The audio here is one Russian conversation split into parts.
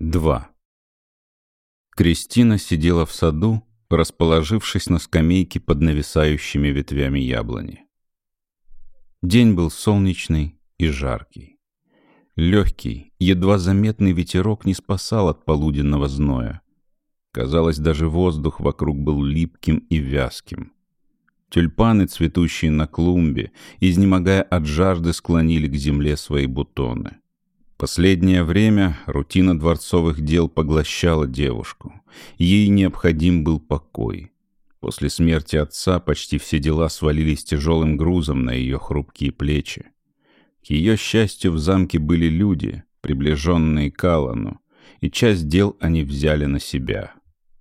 2. Кристина сидела в саду, расположившись на скамейке под нависающими ветвями яблони. День был солнечный и жаркий. Легкий, едва заметный ветерок не спасал от полуденного зноя. Казалось, даже воздух вокруг был липким и вязким. Тюльпаны, цветущие на клумбе, изнемогая от жажды, склонили к земле свои бутоны. Последнее время рутина дворцовых дел поглощала девушку. Ей необходим был покой. После смерти отца почти все дела свалились тяжелым грузом на ее хрупкие плечи. К ее счастью, в замке были люди, приближенные к Аллану, и часть дел они взяли на себя.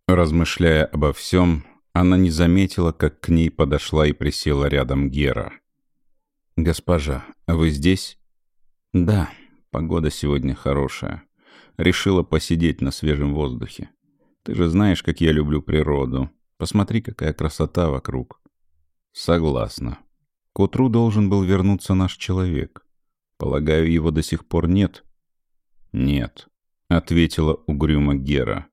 Размышляя обо всем, она не заметила, как к ней подошла и присела рядом Гера. «Госпожа, вы здесь?» «Да», Погода сегодня хорошая. Решила посидеть на свежем воздухе. Ты же знаешь, как я люблю природу. Посмотри, какая красота вокруг. Согласна. К утру должен был вернуться наш человек. Полагаю, его до сих пор нет? Нет, ответила угрюмо Гера.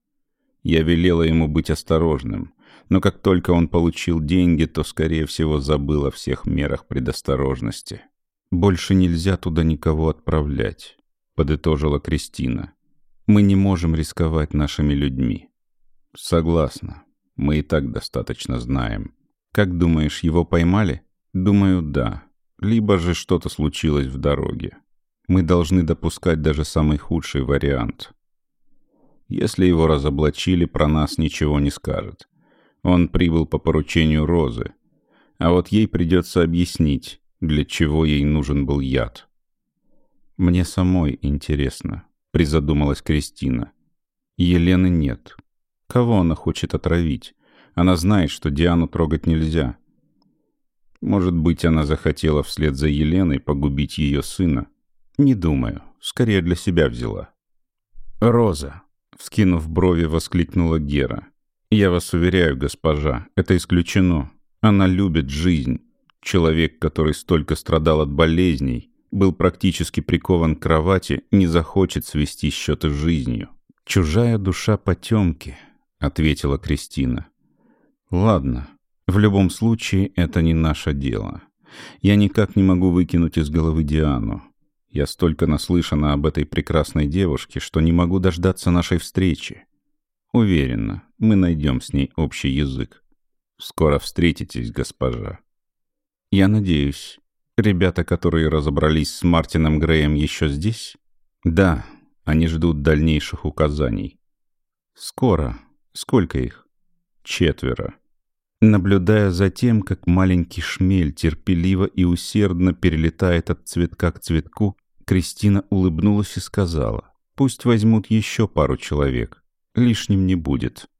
Я велела ему быть осторожным, но как только он получил деньги, то, скорее всего, забыл о всех мерах предосторожности. «Больше нельзя туда никого отправлять», — подытожила Кристина. «Мы не можем рисковать нашими людьми». «Согласна. Мы и так достаточно знаем. Как думаешь, его поймали?» «Думаю, да. Либо же что-то случилось в дороге. Мы должны допускать даже самый худший вариант. Если его разоблачили, про нас ничего не скажет. Он прибыл по поручению Розы. А вот ей придется объяснить, для чего ей нужен был яд. «Мне самой интересно», — призадумалась Кристина. «Елены нет. Кого она хочет отравить? Она знает, что Диану трогать нельзя. Может быть, она захотела вслед за Еленой погубить ее сына? Не думаю. Скорее для себя взяла». «Роза», — вскинув брови, воскликнула Гера. «Я вас уверяю, госпожа, это исключено. Она любит жизнь. Человек, который столько страдал от болезней, был практически прикован к кровати, не захочет свести счеты с жизнью. «Чужая душа потемки», — ответила Кристина. «Ладно, в любом случае это не наше дело. Я никак не могу выкинуть из головы Диану. Я столько наслышана об этой прекрасной девушке, что не могу дождаться нашей встречи. Уверена, мы найдем с ней общий язык. Скоро встретитесь, госпожа». Я надеюсь. Ребята, которые разобрались с Мартином Греем, еще здесь? Да, они ждут дальнейших указаний. Скоро. Сколько их? Четверо. Наблюдая за тем, как маленький шмель терпеливо и усердно перелетает от цветка к цветку, Кристина улыбнулась и сказала, «Пусть возьмут еще пару человек. Лишним не будет».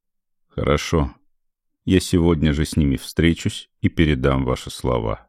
«Хорошо. Я сегодня же с ними встречусь и передам ваши слова».